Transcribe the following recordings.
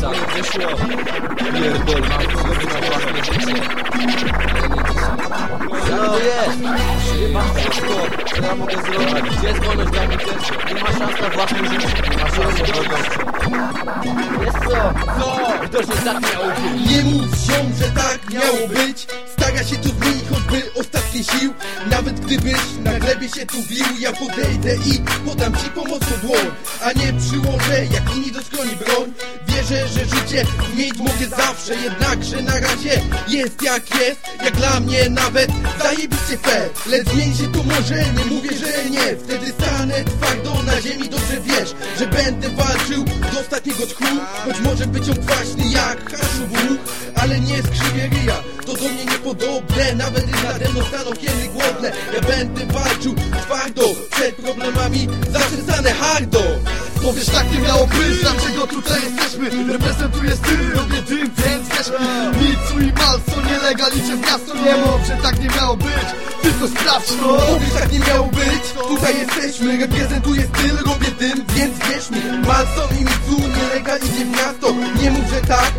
Co wyszło? Pierdol, mam znowu na własne życie. Ale nie dzisiaj. Jak to jest? Przyjebam wszystko. Co ja mogę zrobić? Gdzie jest wolność dla mnie też? Nie ma Widocznie tak miało być. Nie mów ziom, że tak miało być. Stara się to zmienić, choćby ostatnie sił. Nawet gdybyś na glebie się tu bił Ja podejdę i podam ci pomocną dłoń. A nie przyłożę jak inni do skroni broń. Wierzę, że życie zmienić mogę zawsze. Jednakże na razie jest jak jest. Jak dla mnie nawet zajebiście fair. Lecz zmieni się to może, nie mówię, że nie. Wtedy stanę twardo na ziemi Dobrze wiesz, że będę walczył do ostatniego tchu. Choć może być on kwaśny jak haszu Ale nie skrzywię ryja, to do mnie niepodobne Nawet gdy nade mną staną kiedy głodne. Ja będę walczył twardo Przed problemami zaczesane hardo Powiesz tak nie miało być, dlaczego tutaj jesteśmy. Reprezentuję styl, robię dym, więc wiesz mi Micu i Malco, nielegalnie w miasto Nie mów, że tak nie miało być, tylko sprawdź to Mówisz tak nie miało być, tutaj jesteśmy Reprezentuję styl, robię dym, więc wierz mi Malson i Mitsu, nielegalnie w miasto. Nie mów, że tak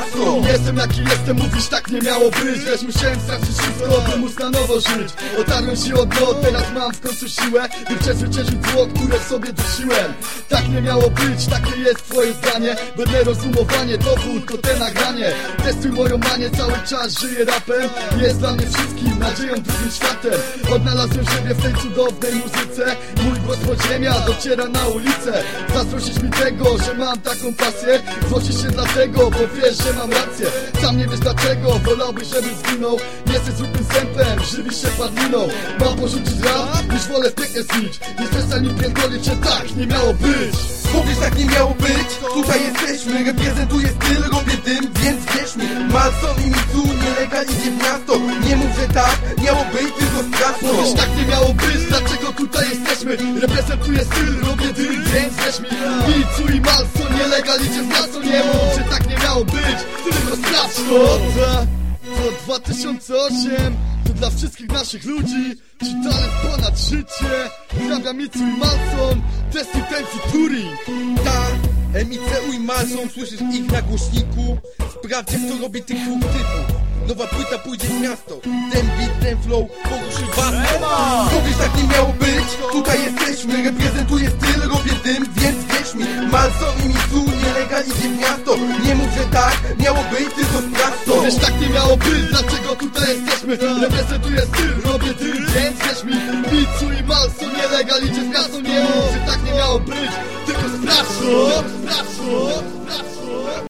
to Jestem jaki jestem, mówisz tak nie miało być. Wiesz, musiałem stracić wszystko, by móc na nowo żyć. Otarłem się od dno, teraz mam w końcu siłę By przezwyciężyć zło, które w sobie dusiłem. Tak nie miało być, takie jest twoje zdanie Będę rozumowanie, dowód to te nagranie. Testuj moją manię, cały czas żyję rapem. Jest dla mnie wszystkim, nadzieją drugim światem. Odnalazłem siebie w tej cudownej muzyce. Mój głos podziemia dociera na ulicę. Zazdrościsz mi tego, że mam taką pasję. Złościsz się dlatego, bo wiesz, że mam rację. Sam nie wiesz dlaczego, wolałbyś, żebym zginął. Nie jesteś zwykłym sępem, żywisz się padliną Mam porzucić rap, niż wolę znić Nie przestań mi pierdolić, że tak nie miało być. Mówisz tak nie miało być, tutaj jesteśmy Reprezentuję styl, robię dym, więc wierz mi. Malson i Mitsu, nielegalnie w miasto. Nie mów, że tak miało być, tylko to Mówisz tak nie miało być, dlaczego tutaj jesteśmy? Reprezentuję styl, robię dym, więc wierz mi. Micu i Malco, nielegalnie w miasto Nie mów, sprawdź to To 2008, to dla wszystkich naszych ludzi. Czy talent ponad życie Hrabia Micu i Malson, test intencji Turing. Ta, MICU i Malson, słyszysz ich na głośniku? Sprawdź jak to robi tych dwóch typów. Nowa płyta pójdzie w miasto. Ten beat, ten flow, poruszy was. Mówisz tak nie miało być, tutaj jesteśmy Reprezentuję styl, robię dym, Malson i Mitsu, nielegalnie miasto. Nie mów, że tak miało być, tylko sprawdź Wiesz tak nie miało być, dlaczego tutaj jesteśmy? Reprezentuję styl, robię dym, więc wierz mi. Micu i Malso, nielegalnie w miasto Nie mów, że tak nie miało być, tylko sprawdź